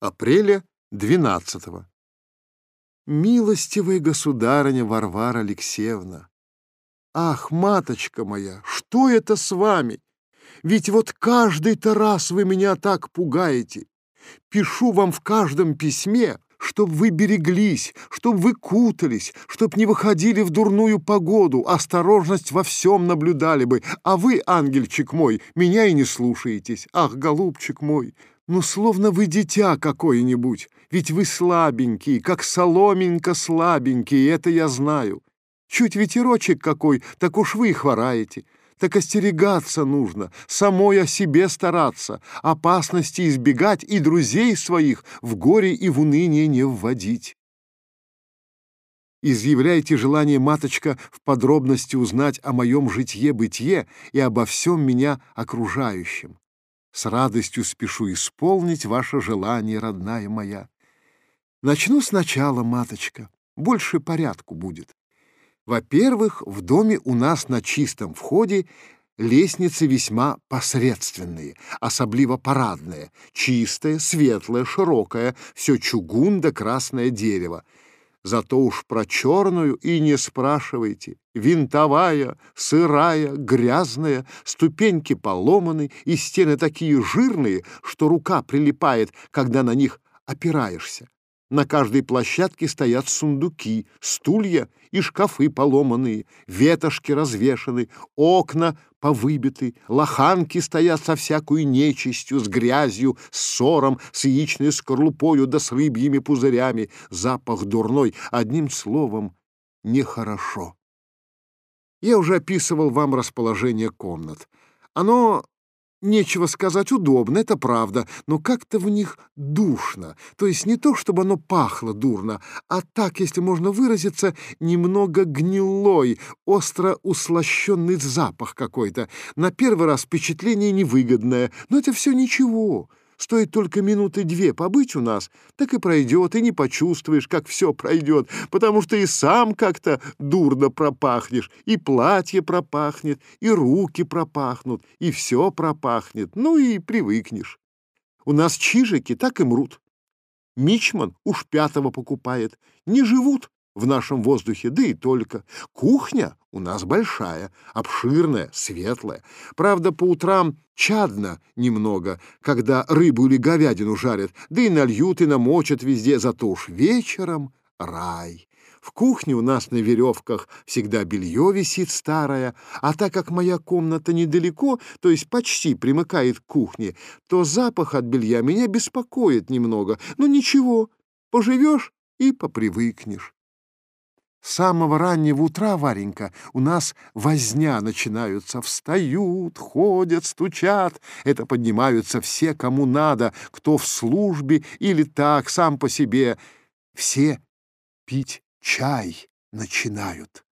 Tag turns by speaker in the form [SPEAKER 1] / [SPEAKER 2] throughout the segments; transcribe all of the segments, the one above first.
[SPEAKER 1] апреля 12 -го. Милостивая государыня Варвара Алексеевна! Ах, маточка моя, что это с вами? Ведь вот каждый-то раз вы меня так пугаете. Пишу вам в каждом письме, чтоб вы береглись, чтоб вы кутались, чтоб не выходили в дурную погоду, осторожность во всем наблюдали бы, а вы, ангельчик мой, меня и не слушаетесь. Ах, голубчик мой, ну, словно вы дитя какое-нибудь, ведь вы слабенький, как соломинка слабенький, это я знаю. Чуть ветерочек какой, так уж вы и хвораете. Так остерегаться нужно, самой о себе стараться, опасности избегать и друзей своих в горе и в уныние не вводить. Изъявляйте желание, маточка, в подробности узнать о моем житье-бытие и обо всем меня окружающем. С радостью спешу исполнить ваше желание, родная моя. Начну сначала, маточка, больше порядку будет. Во-первых, в доме у нас на чистом входе лестницы весьма посредственные, особливо парадные, чистая, светлая, широкая, все чугун да красное дерево. Зато уж про черную и не спрашивайте. Винтовая, сырая, грязная, ступеньки поломаны, и стены такие жирные, что рука прилипает, когда на них опираешься. На каждой площадке стоят сундуки, стулья и шкафы поломанные, ветошки развешаны, окна повыбиты, лоханки стоят со всякой нечистью, с грязью, с ссором, с яичной скорлупою да с рыбьими пузырями. Запах дурной, одним словом, нехорошо. Я уже описывал вам расположение комнат. Оно Нечего сказать, удобно, это правда, но как-то в них душно. То есть не то, чтобы оно пахло дурно, а так, если можно выразиться, немного гнилой, остро услощенный запах какой-то. На первый раз впечатление невыгодное, но это все ничего. Стоит только минуты две побыть у нас, так и пройдет, и не почувствуешь, как все пройдет, потому что и сам как-то дурно пропахнешь, и платье пропахнет, и руки пропахнут, и все пропахнет, ну и привыкнешь. У нас чижики так и мрут. Мичман уж пятого покупает. Не живут, в нашем воздухе, да и только. Кухня у нас большая, обширная, светлая. Правда, по утрам чадно немного, когда рыбу или говядину жарят, да и нальют и намочат везде, зато уж вечером рай. В кухне у нас на веревках всегда белье висит старое, а так как моя комната недалеко, то есть почти примыкает к кухне, то запах от белья меня беспокоит немного. Но ничего, поживешь и попривыкнешь. С самого раннего утра, Варенька, у нас возня начинаются. Встают, ходят, стучат. Это поднимаются все, кому надо, кто в службе или так, сам по себе. Все пить чай начинают.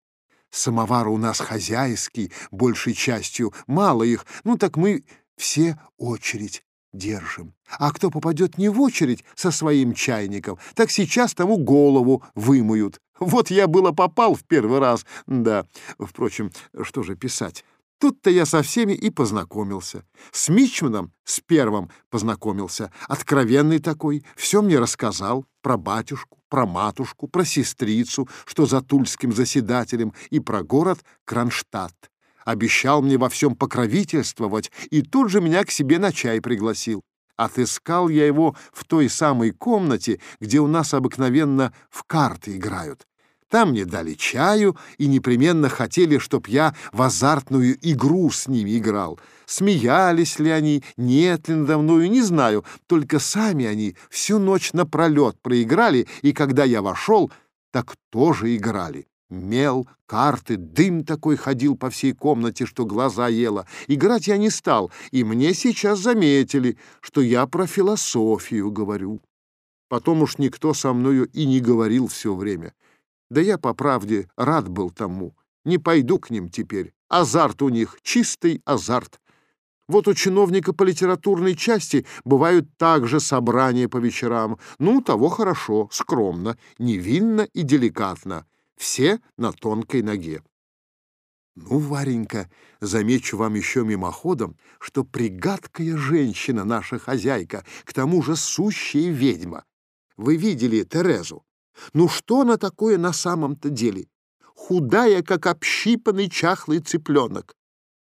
[SPEAKER 1] Самовар у нас хозяйский, большей частью, мало их, ну так мы все очередь держим. А кто попадет не в очередь со своим чайником, так сейчас тому голову вымоют. Вот я было попал в первый раз. Да, впрочем, что же писать? Тут-то я со всеми и познакомился. С Мичманом, с первым, познакомился. Откровенный такой, все мне рассказал про батюшку, про матушку, про сестрицу, что за тульским заседателем, и про город Кронштадт. Обещал мне во всем покровительствовать и тут же меня к себе на чай пригласил. Отыскал я его в той самой комнате, где у нас обыкновенно в карты играют. Там мне дали чаю и непременно хотели, чтоб я в азартную игру с ними играл. Смеялись ли они, нет ли надо мною, не знаю. Только сами они всю ночь напролет проиграли, и когда я вошел, так тоже играли. Мел, карты, дым такой ходил по всей комнате, что глаза ела. Играть я не стал, и мне сейчас заметили, что я про философию говорю. Потом уж никто со мною и не говорил все время. Да я, по правде, рад был тому. Не пойду к ним теперь. Азарт у них, чистый азарт. Вот у чиновника по литературной части бывают также собрания по вечерам. Ну, того хорошо, скромно, невинно и деликатно все на тонкой ноге. Ну, Варенька, замечу вам еще мимоходом, что пригадкая женщина наша хозяйка, к тому же сущая ведьма. Вы видели Терезу? Ну что она такое на самом-то деле? Худая, как общипанный чахлый цыпленок.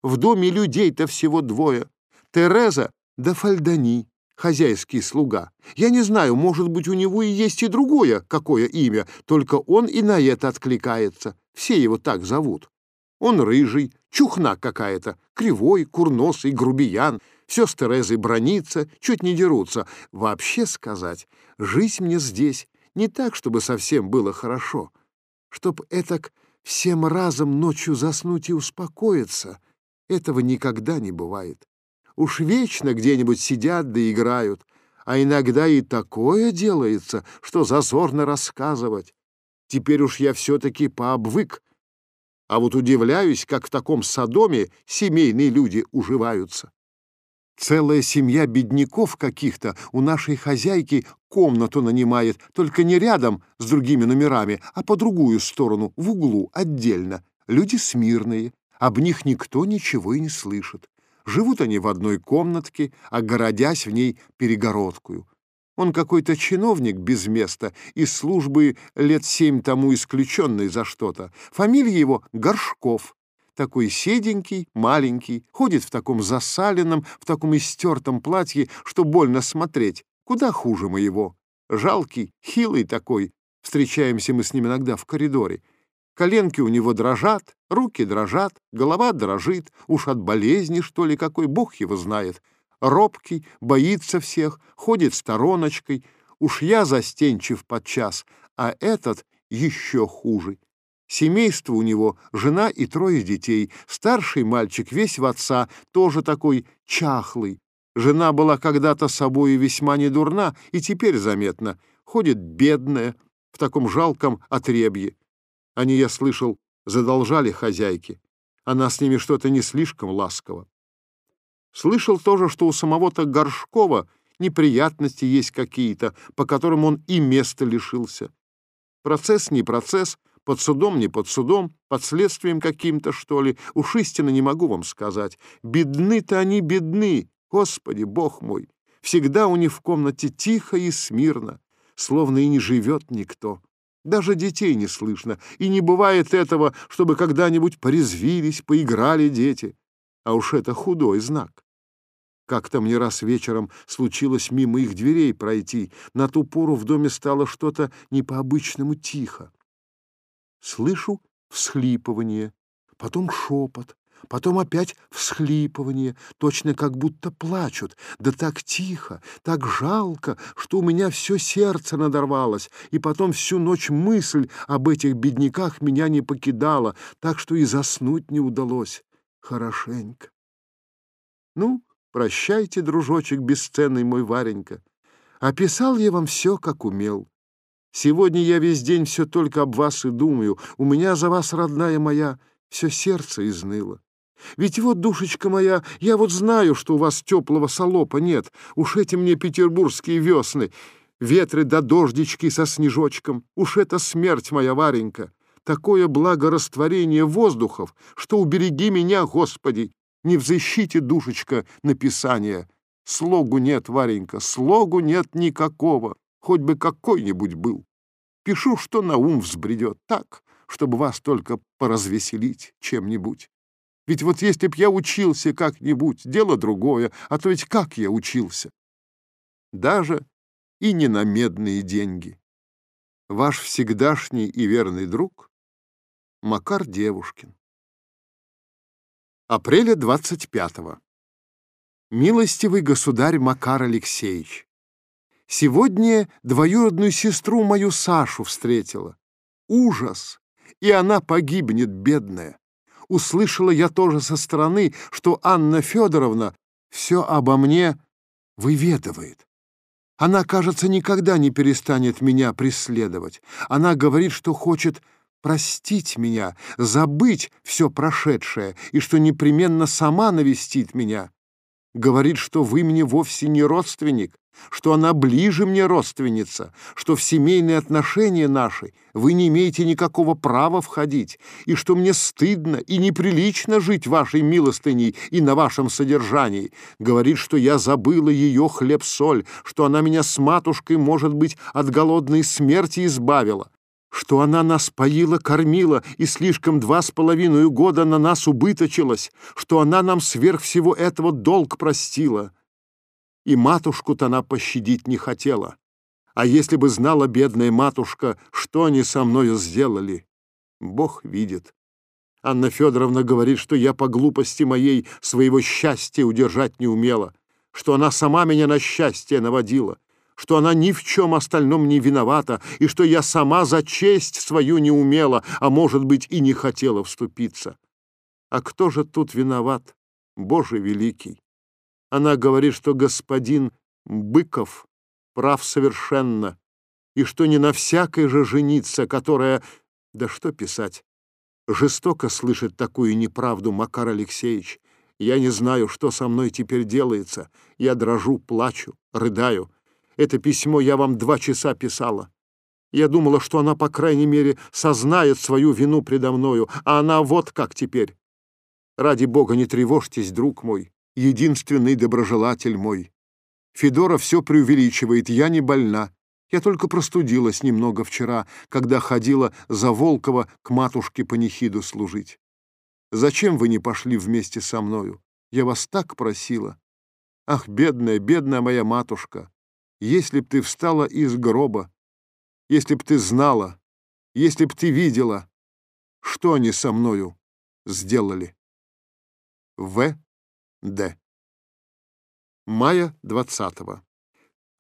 [SPEAKER 1] В доме людей-то всего двое. Тереза да Фальдани, хозяйский слуга. Я не знаю, может быть, у него и есть и другое какое имя, только он и на это откликается. Все его так зовут. Он рыжий, чухна какая-то, кривой, курносый, грубиян. Все с Терезой бронится, чуть не дерутся. Вообще сказать, жить мне здесь не так, чтобы совсем было хорошо. Чтоб этак всем разом ночью заснуть и успокоиться, этого никогда не бывает. Уж вечно где-нибудь сидят да играют, а иногда и такое делается, что зазорно рассказывать. Теперь уж я все-таки пообвык, а вот удивляюсь, как в таком садоме семейные люди уживаются. Целая семья бедняков каких-то у нашей хозяйки комнату нанимает, только не рядом с другими номерами, а по другую сторону, в углу, отдельно. Люди смирные, об них никто ничего и не слышит. Живут они в одной комнатке, огородясь в ней перегородкую. Он какой-то чиновник без места, из службы лет семь тому исключенный за что-то. Фамилия его Горшков. Такой седенький, маленький, ходит в таком засаленном, в таком истертом платье, что больно смотреть. Куда хуже моего. Жалкий, хилый такой. Встречаемся мы с ним иногда в коридоре. Коленки у него дрожат, руки дрожат, голова дрожит. Уж от болезни, что ли, какой бог его знает. Робкий, боится всех, ходит стороночкой. Уж я застенчив подчас, а этот еще хуже. Семейство у него, жена и трое детей. Старший мальчик весь в отца, тоже такой чахлый. Жена была когда-то собою весьма недурна, и теперь заметно. Ходит бедная, в таком жалком отребье. Они, я слышал, задолжали хозяйке. Она с ними что-то не слишком ласково. Слышал тоже, что у самого-то Горшкова неприятности есть какие-то, по которым он и места лишился. Процесс не процесс, под судом не под судом, под следствием каким-то, что ли. Уж истинно не могу вам сказать. Бедны-то они бедны, Господи, Бог мой. Всегда у них в комнате тихо и смирно, словно и не живет никто. Даже детей не слышно, и не бывает этого, чтобы когда-нибудь порезвились, поиграли дети. А уж это худой знак. Как-то мне раз вечером случилось мимо их дверей пройти. На ту пору в доме стало что-то не по-обычному тихо. Слышу всхлипывание, потом шепот, Потом опять всхлипывание, точно как будто плачут, да так тихо, так жалко, что у меня все сердце надорвалось, и потом всю ночь мысль об этих бедняках меня не покидала, так что и заснуть не удалось хорошенько. Ну, прощайте, дружочек бесценный мой Варенька. Описал я вам все, как умел. Сегодня я весь день все только об вас и думаю. У меня за вас, родная моя, все сердце изныло. Ведь вот, душечка моя, я вот знаю, что у вас теплого солопа нет. Уж эти мне петербургские весны, ветры да дождички со снежочком. Уж это смерть моя, Варенька. Такое благорастворение воздухов, что убереги меня, Господи. Не взыщите, душечка, написания. Слогу нет, Варенька, слогу нет никакого, хоть бы какой-нибудь был. Пишу, что на ум взбредет, так, чтобы вас только поразвеселить чем-нибудь. Ведь вот если б я учился как-нибудь, дело другое, а то ведь как я учился? Даже и не на медные деньги. Ваш всегдашний и верный друг Макар Девушкин. Апреля 25-го. Милостивый государь Макар Алексеевич, сегодня двоюродную сестру мою Сашу встретила. Ужас! И она погибнет, бедная услышала я тоже со стороны, что Анна Федоровна все обо мне выведывает. Она, кажется, никогда не перестанет меня преследовать. Она говорит, что хочет простить меня, забыть все прошедшее, и что непременно сама навестит меня. Говорит, что вы мне вовсе не родственник, что она ближе мне родственница, что в семейные отношения наши вы не имеете никакого права входить, и что мне стыдно и неприлично жить вашей милостыней и на вашем содержании. Говорит, что я забыла ее хлеб-соль, что она меня с матушкой, может быть, от голодной смерти избавила, что она нас поила, кормила и слишком два с половиной года на нас убыточилась, что она нам сверх всего этого долг простила» и матушку-то она пощадить не хотела. А если бы знала бедная матушка, что они со мною сделали, Бог видит. Анна Федоровна говорит, что я по глупости моей своего счастья удержать не умела, что она сама меня на счастье наводила, что она ни в чем остальном не виновата, и что я сама за честь свою не умела, а, может быть, и не хотела вступиться. А кто же тут виноват? Боже великий! Она говорит, что господин Быков прав совершенно, и что не на всякой же жениться, которая... Да что писать? Жестоко слышать такую неправду, Макар Алексеевич. Я не знаю, что со мной теперь делается. Я дрожу, плачу, рыдаю. Это письмо я вам два часа писала. Я думала, что она, по крайней мере, сознает свою вину предо мною, а она вот как теперь. Ради бога, не тревожьтесь, друг мой единственный доброжелатель мой. Федора все преувеличивает, я не больна. Я только простудилась немного вчера, когда ходила за Волкова к матушке панихиду служить. Зачем вы не пошли вместе со мною? Я вас так просила. Ах, бедная, бедная моя матушка, если б ты встала из гроба, если б ты знала, если б ты видела, что они со мною сделали. В. Д. Мая 20 -го.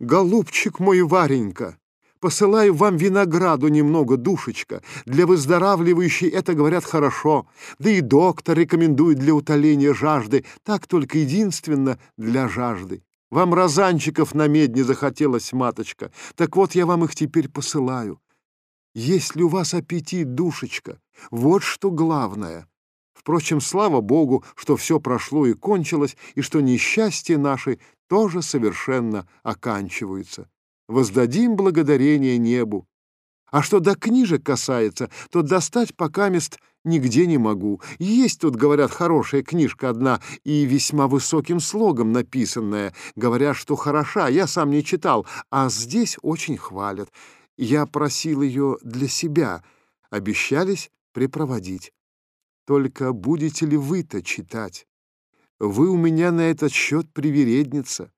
[SPEAKER 1] Голубчик мой, Варенька, посылаю вам винограду немного, душечка. Для выздоравливающей это, говорят, хорошо. Да и доктор рекомендует для утоления жажды. Так только единственно для жажды. Вам розанчиков на медне захотелось, маточка. Так вот я вам их теперь посылаю. Есть ли у вас аппетит, душечка? Вот что главное. Впрочем, слава Богу, что все прошло и кончилось, и что несчастья наши тоже совершенно оканчиваются. Воздадим благодарение небу. А что до книжек касается, то достать пока мест нигде не могу. Есть тут, говорят, хорошая книжка одна и весьма высоким слогом написанная. Говорят, что хороша, я сам не читал, а здесь очень хвалят. Я просил ее для себя, обещались припроводить. Только будете ли вы-то читать? Вы у меня на этот счет привередница.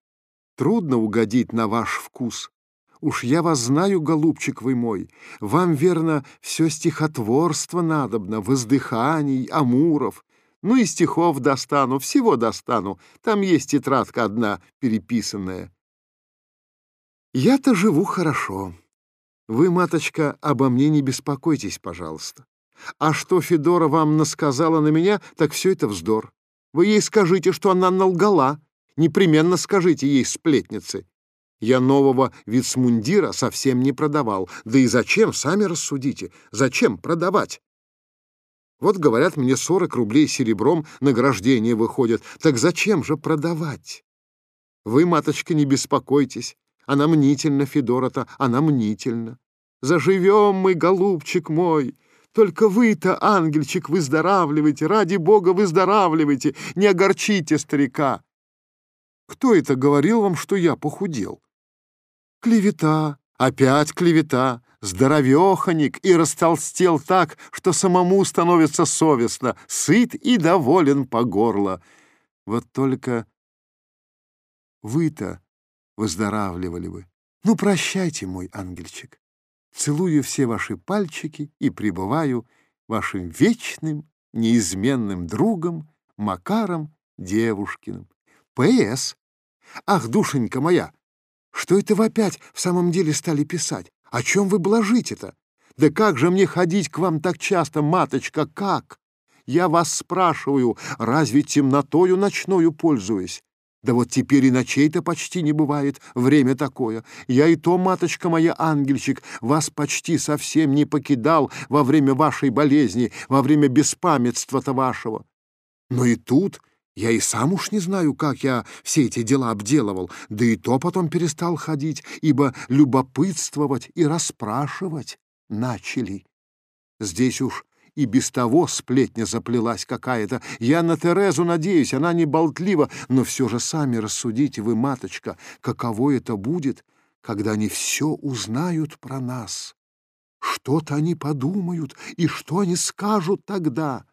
[SPEAKER 1] Трудно угодить на ваш вкус. Уж я вас знаю, голубчик вы мой, вам, верно, все стихотворство надобно, воздыханий, амуров. Ну и стихов достану, всего достану. Там есть тетрадка одна, переписанная. Я-то живу хорошо. Вы, маточка, обо мне не беспокойтесь, пожалуйста. А что Федора вам насказала на меня, так все это вздор. Вы ей скажите, что она налгала. Непременно скажите ей, сплетницы. Я нового вицмундира совсем не продавал. Да и зачем, сами рассудите, зачем продавать? Вот, говорят, мне 40 рублей серебром награждение выходит. Так зачем же продавать? Вы, маточка, не беспокойтесь. Она мнительна, Федора-то, она мнительна. Заживем мы, голубчик мой. Только вы-то, ангельчик, выздоравливайте, ради Бога, выздоравливайте, не огорчите старика. Кто это говорил вам, что я похудел? Клевета, опять клевета, здоровеханик и растолстел так, что самому становится совестно, сыт и доволен по горло. Вот только вы-то выздоравливали бы. Ну, прощайте, мой ангельчик целую все ваши пальчики и пребываю вашим вечным, неизменным другом Макаром Девушкиным. П.С. Ах, душенька моя, что это вы опять в самом деле стали писать? О чем вы блажите-то? Да как же мне ходить к вам так часто, маточка, как? Я вас спрашиваю, разве темнотою ночною пользуюсь? Да вот теперь и ночей-то почти не бывает, время такое. Я и то, маточка моя, ангельчик, вас почти совсем не покидал во время вашей болезни, во время беспамятства-то вашего. Но и тут Я и сам уж не знаю, как я все эти дела обделывал, да и то потом перестал ходить, ибо любопытствовать и расспрашивать начали. Здесь уж и без того сплетня заплелась какая-то. Я на Терезу надеюсь, она не болтлива, но все же сами рассудите вы, маточка, каково это будет, когда они все узнают про нас. Что-то они подумают, и что они скажут тогда?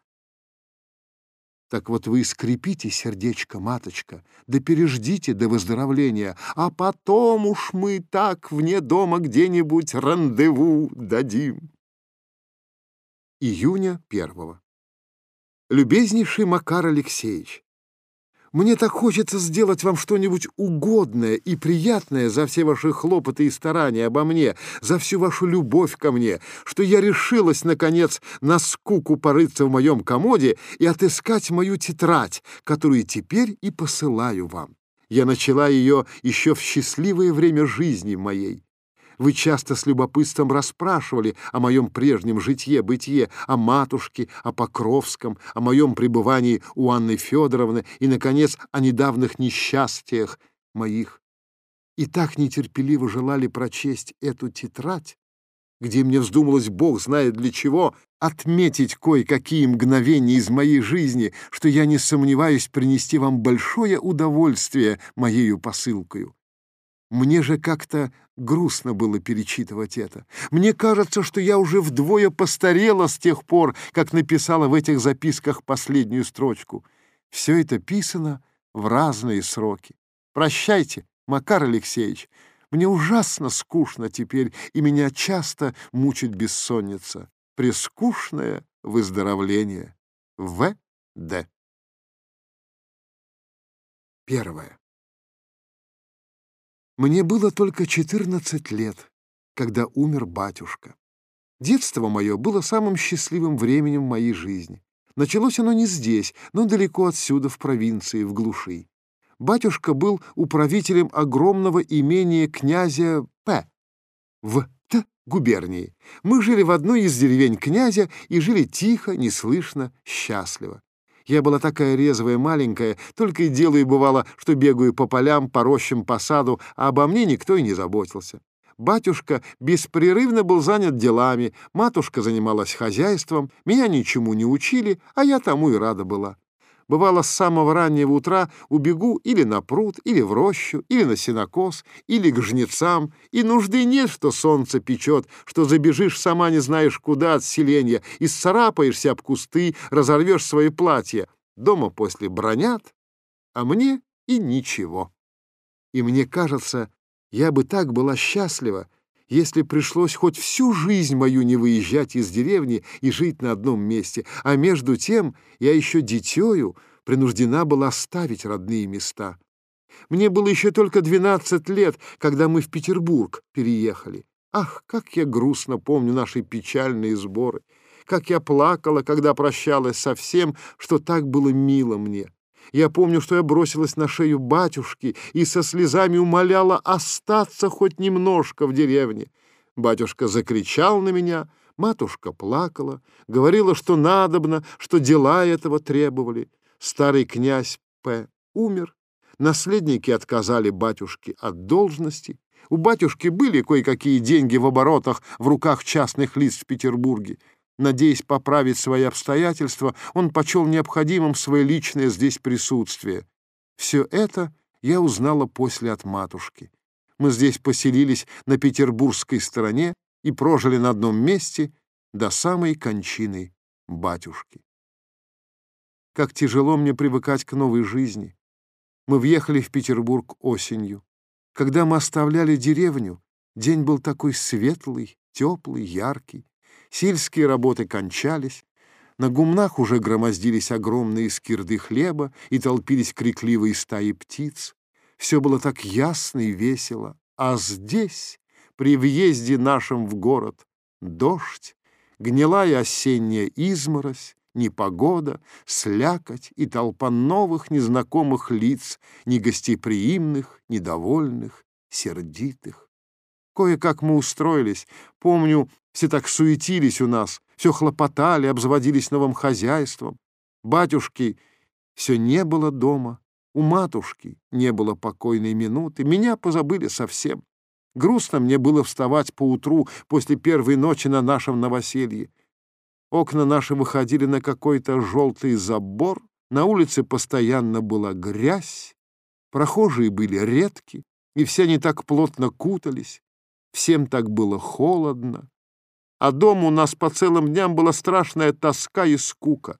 [SPEAKER 1] Так вот вы скрепите сердечко, маточка, да переждите до выздоровления, а потом уж мы так вне дома где-нибудь рандеву дадим. Июня первого. Любезнейший Макар Алексеевич, мне так хочется сделать вам что-нибудь угодное и приятное за все ваши хлопоты и старания обо мне, за всю вашу любовь ко мне, что я решилась, наконец, на скуку порыться в моем комоде и отыскать мою тетрадь, которую теперь и посылаю вам. Я начала ее еще в счастливое время жизни моей. Вы часто с любопытством расспрашивали о моем прежнем житье-бытие, о матушке, о Покровском, о моем пребывании у Анны Федоровны и, наконец, о недавних несчастьях моих. И так нетерпеливо желали прочесть эту тетрадь, где мне вздумалось, Бог знает для чего, отметить кое-какие мгновения из моей жизни, что я не сомневаюсь принести вам большое удовольствие моею посылкою. Мне же как-то грустно было перечитывать это. Мне кажется, что я уже вдвое постарела с тех пор, как написала в этих записках последнюю строчку. Все это писано в разные сроки. Прощайте, Макар Алексеевич. Мне ужасно скучно теперь, и меня часто мучит бессонница. Прескучное выздоровление. В. Д. Первое. Мне было только 14 лет, когда умер батюшка. Детство мое было самым счастливым временем в моей жизни. Началось оно не здесь, но далеко отсюда, в провинции, в глуши. Батюшка был управителем огромного имения князя П. в Т. губернии. Мы жили в одной из деревень князя и жили тихо, неслышно, счастливо. Я была такая резвая, маленькая, только и делаю, бывало, что бегаю по полям, по рощам, по саду, а обо мне никто и не заботился. Батюшка беспрерывно был занят делами, матушка занималась хозяйством, меня ничему не учили, а я тому и рада была. Бывало, с самого раннего утра убегу или на пруд, или в рощу, или на сенокос, или к жнецам, и нужды нет, что солнце печет, что забежишь сама не знаешь куда от селения, и сцарапаешься об кусты, разорвешь свое платье. Дома после бронят, а мне и ничего. И мне кажется, я бы так была счастлива, если пришлось хоть всю жизнь мою не выезжать из деревни и жить на одном месте, а между тем я еще дитёю принуждена была оставить родные места. Мне было еще только 12 лет, когда мы в Петербург переехали. Ах, как я грустно помню наши печальные сборы, как я плакала, когда прощалась со всем, что так было мило мне. Я помню, что я бросилась на шею батюшки и со слезами умоляла остаться хоть немножко в деревне. Батюшка закричал на меня, матушка плакала, говорила, что надобно, что дела этого требовали. Старый князь П. умер, наследники отказали батюшке от должности. У батюшки были кое-какие деньги в оборотах в руках частных лиц в Петербурге. Надеясь поправить свои обстоятельства, он почел необходимым свое личное здесь присутствие. Все это я узнала после от матушки. Мы здесь поселились на петербургской стороне и прожили на одном месте до самой кончины батюшки. Как тяжело мне привыкать к новой жизни. Мы въехали в Петербург осенью. Когда мы оставляли деревню, день был такой светлый, теплый, яркий. Сельские работы кончались, на гумнах уже громоздились огромные скирды хлеба и толпились крикливые стаи птиц. Все было так ясно и весело. А здесь, при въезде нашем в город, дождь, гнилая осенняя изморозь, непогода, слякоть и толпа новых незнакомых лиц, негостеприимных, недовольных, сердитых. Кое-как мы устроились. Помню, все так суетились у нас, все хлопотали, обзаводились новым хозяйством. Батюшки Все не было дома. У матушки не было покойной минуты. Меня позабыли совсем. Грустно мне было вставать поутру после первой ночи на нашем новоселье. Окна наши выходили на какой-то желтый забор, на улице постоянно была грязь, прохожие были редки, и все они так плотно кутались, всем так было холодно. А дома у нас по целым дням была страшная тоска и скука.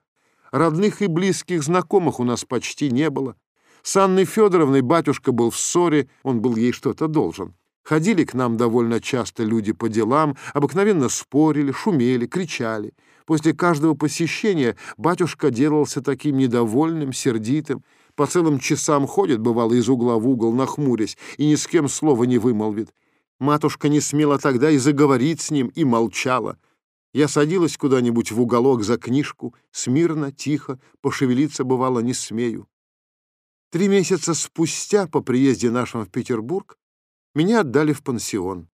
[SPEAKER 1] Родных и близких знакомых у нас почти не было. С Анной Федоровной батюшка был в ссоре, он был ей что-то должен. Ходили к нам довольно часто люди по делам, обыкновенно спорили, шумели, кричали. После каждого посещения батюшка делался таким недовольным, сердитым. По целым часам ходит, бывало, из угла в угол, нахмурясь, и ни с кем слова не вымолвит. Матушка не смела тогда и заговорить с ним, и молчала. Я садилась куда-нибудь в уголок за книжку, смирно, тихо, пошевелиться, бывало, не смею. Три месяца спустя, по приезде нашим в Петербург, меня отдали в пансион.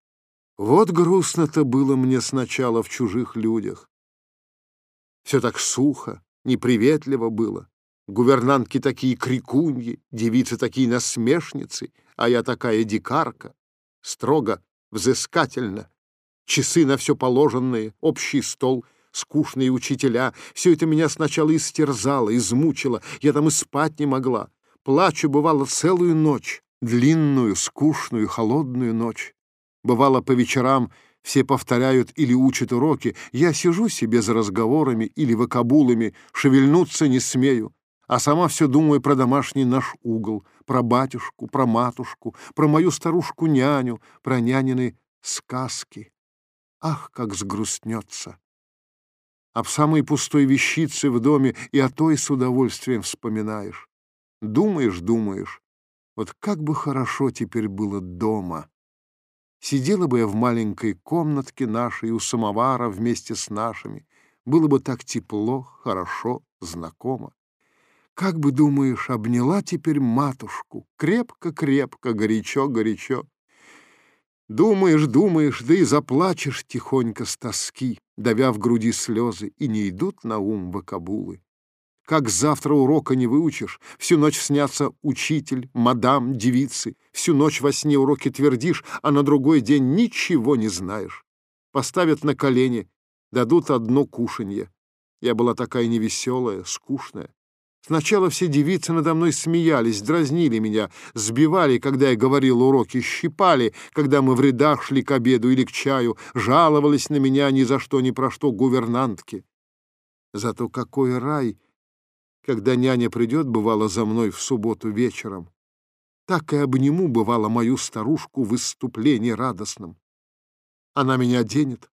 [SPEAKER 1] Вот грустно-то было мне сначала в чужих людях. Все так сухо, неприветливо было. Гувернантки такие крикуньи, девицы такие насмешницы, а я такая дикарка. Строго, взыскательно. Часы на все положенные, общий стол, скучные учителя. Все это меня сначала истерзало, измучило. Я там и спать не могла. Плачу, бывало, целую ночь длинную, скучную, холодную ночь. Бывало, по вечерам все повторяют или учат уроки, я сижу себе за разговорами или вокабулами, шевельнуться не смею, а сама все думаю про домашний наш угол, про батюшку, про матушку, про мою старушку-няню, про нянины сказки. Ах, как сгрустнется! Об самой пустой вещице в доме и о той с удовольствием вспоминаешь. Думаешь, думаешь, вот как бы хорошо теперь было дома. Сидела бы я в маленькой комнатке нашей у самовара вместе с нашими. Было бы так тепло, хорошо, знакомо. Как бы, думаешь, обняла теперь матушку, крепко-крепко, горячо-горячо. Думаешь, думаешь, да и заплачешь тихонько с тоски, давя в груди слезы, и не идут на ум вокабулы. Как завтра урока не выучишь, всю ночь снятся учитель, мадам, девицы, всю ночь во сне уроки твердишь, а на другой день ничего не знаешь. Поставят на колени, дадут одно кушанье. Я была такая невеселая, скучная. Сначала все девицы надо мной смеялись, дразнили меня, сбивали, когда я говорил уроки, щипали, когда мы в рядах шли к обеду или к чаю, жаловались на меня ни за что, ни про что гувернантки. Зато какой рай когда няня придет, бывало, за мной в субботу вечером, так и обниму, бывало, мою старушку в выступлении радостном. Она меня оденет,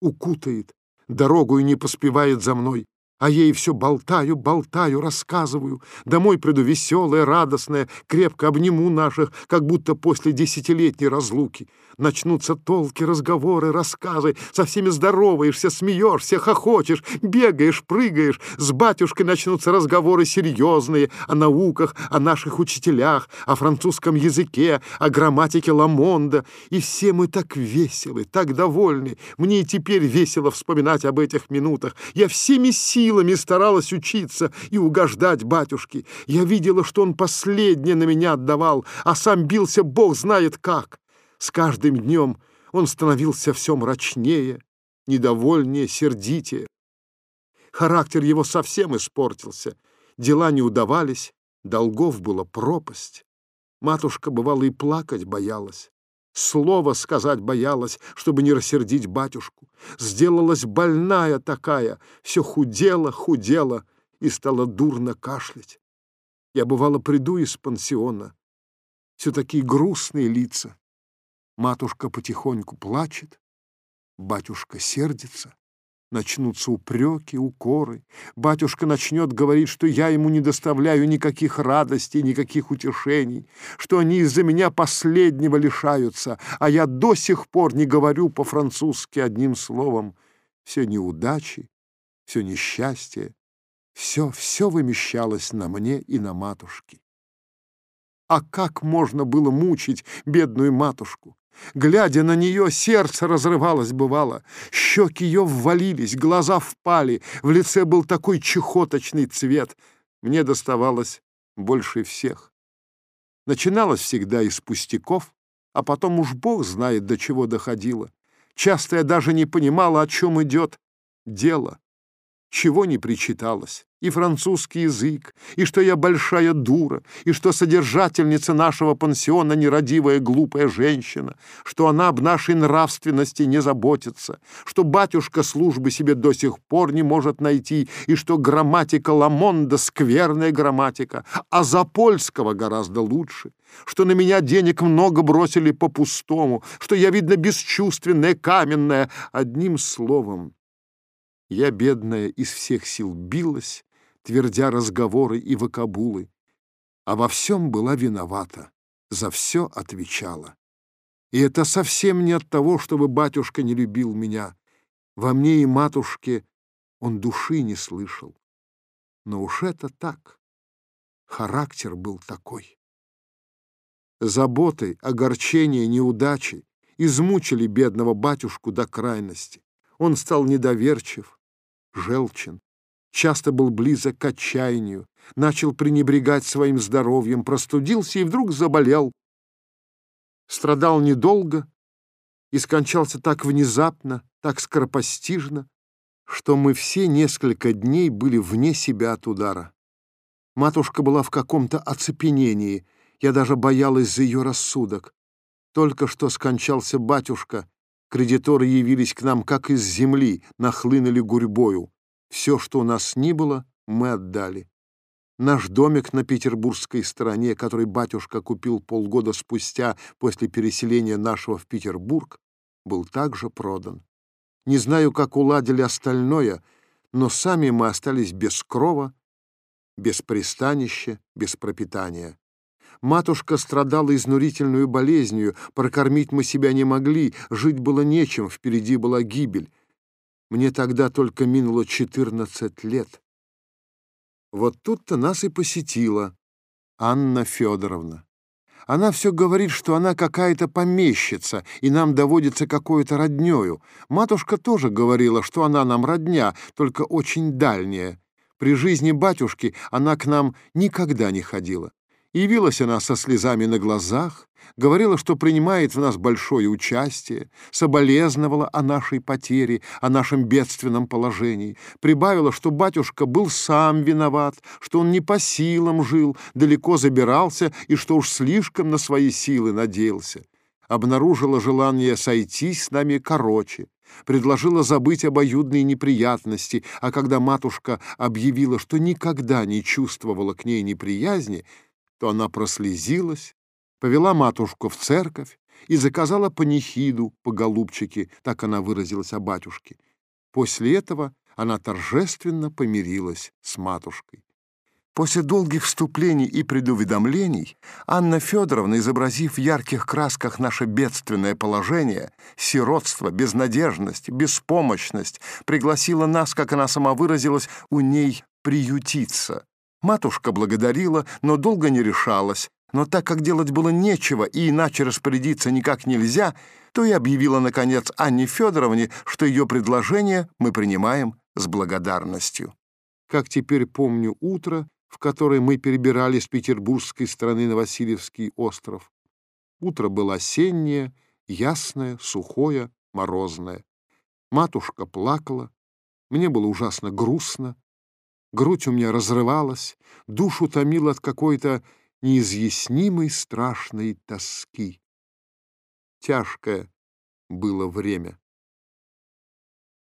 [SPEAKER 1] укутает, дорогую не поспевает за мной, а ей все болтаю, болтаю, рассказываю. Домой приду веселая, радостная, крепко обниму наших, как будто после десятилетней разлуки. Начнутся толки, разговоры, рассказы, со всеми здороваешься, смеешься, хохочешь, бегаешь, прыгаешь. С батюшкой начнутся разговоры серьезные о науках, о наших учителях, о французском языке, о грамматике Ламонда. И все мы так веселы, так довольны. Мне и теперь весело вспоминать об этих минутах. Я всеми силами силами старалась учиться и угождать батюшке. Я видела, что он последнее на меня отдавал, а сам бился бог знает как. С каждым днем он становился все мрачнее, недовольнее, сердитее. Характер его совсем испортился, дела не удавались, долгов была пропасть. Матушка, бывало, и плакать боялась. Слово сказать боялась, чтобы не рассердить батюшку. Сделалась больная такая, все худела, худела и стала дурно кашлять. Я, бывало, приду из пансиона. Все такие грустные лица. Матушка потихоньку плачет, батюшка сердится. Начнутся упреки, укоры. Батюшка начнет говорить, что я ему не доставляю никаких радостей, никаких утешений, что они из-за меня последнего лишаются, а я до сих пор не говорю по-французски одним словом. Все неудачи, все несчастье, все, все вымещалось на мне и на матушке. А как можно было мучить бедную матушку? Глядя на нее, сердце разрывалось бывало. Щеки ее ввалились, глаза впали, в лице был такой чехоточный цвет. мне доставалось больше всех. Начиналось всегда из пустяков, а потом уж Бог знает, до чего доходило. Часто я даже не понимала, о чем идет дело, чего не причиталось и французский язык, и что я большая дура, и что содержательница нашего пансиона нерадивая глупая женщина, что она об нашей нравственности не заботится, что батюшка службы себе до сих пор не может найти, и что грамматика Ламонда — скверная грамматика, а за польского гораздо лучше, что на меня денег много бросили по-пустому, что я, видно, бесчувственная, каменная, одним словом. Я, бедная, из всех сил билась, твердя разговоры и вокабулы, а во всем была виновата, за все отвечала. И это совсем не от того, чтобы батюшка не любил меня. Во мне и матушке он души не слышал. Но уж это так. Характер был такой. Заботы, огорчения, неудачи измучили бедного батюшку до крайности. Он стал недоверчив, желчен часто был близок к отчаянию, начал пренебрегать своим здоровьем, простудился и вдруг заболел. Страдал недолго и скончался так внезапно, так скоропостижно, что мы все несколько дней были вне себя от удара. Матушка была в каком-то оцепенении, я даже боялась за ее рассудок. Только что скончался батюшка, кредиторы явились к нам, как из земли, нахлынули гурьбою. Все, что у нас ни было, мы отдали. Наш домик на петербургской стороне, который батюшка купил полгода спустя после переселения нашего в Петербург, был также продан. Не знаю, как уладили остальное, но сами мы остались без крова, без пристанища, без пропитания. Матушка страдала изнурительную болезнью, прокормить мы себя не могли, жить было нечем, впереди была гибель. Мне тогда только минуло 14 лет. Вот тут-то нас и посетила Анна Федоровна. Она все говорит, что она какая-то помещица, и нам доводится какой-то роднёю. Матушка тоже говорила, что она нам родня, только очень дальняя. При жизни батюшки она к нам никогда не ходила. Явилась она со слезами на глазах, говорила, что принимает в нас большое участие, соболезновала о нашей потере, о нашем бедственном положении, прибавила, что батюшка был сам виноват, что он не по силам жил, далеко забирался и что уж слишком на свои силы надеялся. Обнаружила желание сойтись с нами короче, предложила забыть обоюдные неприятности, а когда матушка объявила, что никогда не чувствовала к ней неприязни, то она прослезилась, повела матушку в церковь и заказала панихиду по голубчике, так она выразилась о батюшке. После этого она торжественно помирилась с матушкой. После долгих вступлений и предуведомлений Анна Федоровна, изобразив в ярких красках наше бедственное положение, сиротство, безнадежность, беспомощность, пригласила нас, как она сама выразилась, у ней приютиться. Матушка благодарила, но долго не решалась. Но так как делать было нечего и иначе распорядиться никак нельзя, то и объявила, наконец, Анне Федоровне, что ее предложение мы принимаем с благодарностью. Как теперь помню утро, в которое мы перебирали с петербургской стороны на Васильевский остров. Утро было осеннее, ясное, сухое, морозное. Матушка плакала, мне было ужасно грустно, грудь у меня разрывалась, душу томила от какой-то неизъяснимой страшной тоски. Тяжкое было время.